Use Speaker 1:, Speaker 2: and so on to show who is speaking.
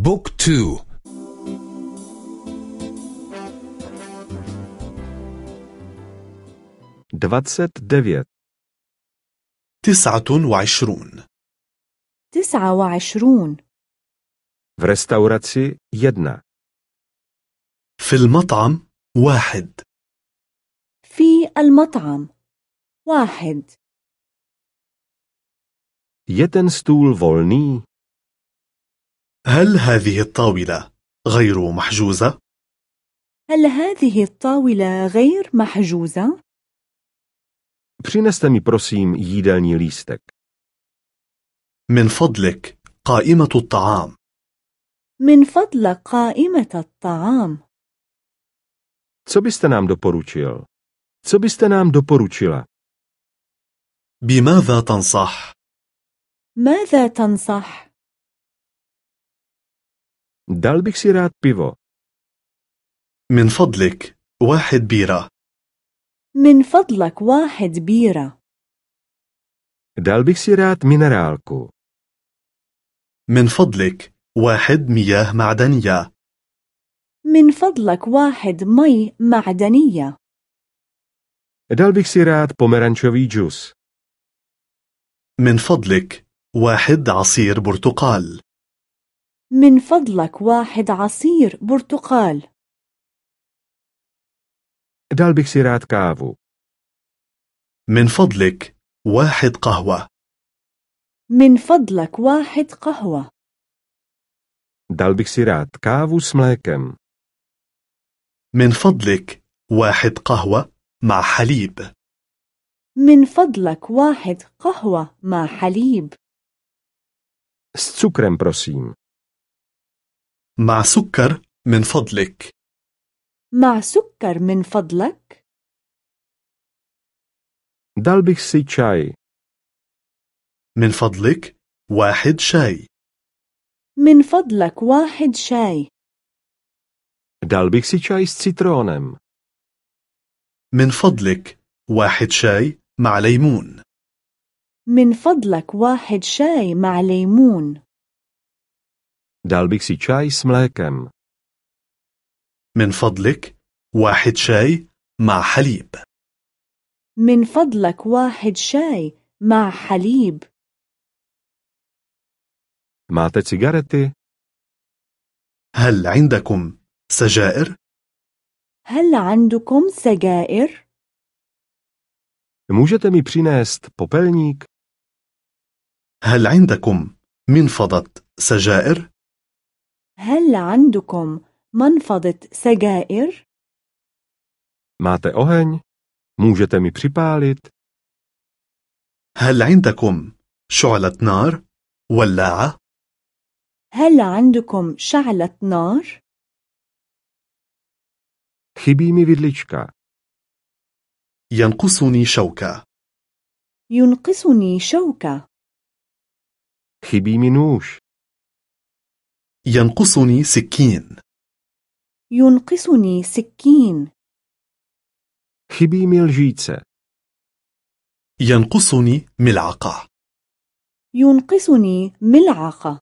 Speaker 1: بوك تو.
Speaker 2: dvacet devět,
Speaker 3: تسعة وعشرون.
Speaker 4: تسعة وعشرون.
Speaker 2: v restauraci jedna,
Speaker 3: في المطعم واحد.
Speaker 4: في المطعم واحد.
Speaker 2: ten stůl volný?
Speaker 3: هل هذه الطاولة غير محجوزة؟
Speaker 4: هل هذه الطاولة غير محجوزة؟
Speaker 2: Přineste mi prosím jídelní lístek.
Speaker 3: من فضلك قائمة الطعام
Speaker 4: من فضلك قائمة الطعام
Speaker 2: Co byste nám doporučil? Co byste nám doporučila?
Speaker 3: بماذا تنصح؟
Speaker 4: ماذا تنصح؟
Speaker 2: Dal bych si rád pivo.
Speaker 3: من فضلك واحد بيرة
Speaker 4: من فضلك واحد بيرة
Speaker 2: Dal bych si rád minerálku.
Speaker 3: من فضلك واحد مياه معدنية
Speaker 4: من فضلك واحد مي معدنية
Speaker 2: Dal bych si rád pomerančový džus.
Speaker 3: من فضلك واحد عصير برتقال
Speaker 4: من فضلك واحد عصير برتقال
Speaker 2: Dal bych si rád kávu.
Speaker 3: من فضلك واحد قهوة
Speaker 4: من فضلك واحد قهوة
Speaker 2: Dal si rád kávu s mlékem.
Speaker 3: من فضلك واحد قهوة مع حليب
Speaker 4: من فضلك واحد قهوة مع حليب
Speaker 2: cukrem, prosím.
Speaker 3: مع سكر من فضلك.
Speaker 4: مع سكر من فضلك.
Speaker 2: Dal bych si čaj.
Speaker 3: من فضلك واحد شاي.
Speaker 4: من فضلك واحد شاي.
Speaker 2: Dal bych si čaj s citrónem.
Speaker 3: من فضلك واحد شاي مع ليمون.
Speaker 4: من فضلك واحد شاي مع ليمون.
Speaker 2: Dal bych si čaj s mlékem.
Speaker 3: من فضلك واحد شاي مع حليب
Speaker 4: من فضلك واحد شاي مع حليب
Speaker 2: Máte cigarety?
Speaker 3: هل عندكم سجائر؟
Speaker 4: هل عندكم سجائر؟
Speaker 2: Můžete mi přinést popelník?
Speaker 3: هل عندكم منفضة سجائر؟
Speaker 4: هل عندكم منفضة سجائر؟
Speaker 2: Máte oheň? Můžete mi připálit?
Speaker 3: هل عندكم شعلة نار؟ ولاعة؟
Speaker 4: هل عندكم شعلة نار؟
Speaker 2: Chybí mi vidlička.
Speaker 3: ينقصني شوكة
Speaker 4: ينقصني شوكة
Speaker 2: Chybí mi nůž.
Speaker 3: ينقصني سكين.
Speaker 4: ينقصني سكين.
Speaker 2: Chybí mi lžíce.
Speaker 3: ينقصني ملعقة.
Speaker 4: ينقصني ملعقة.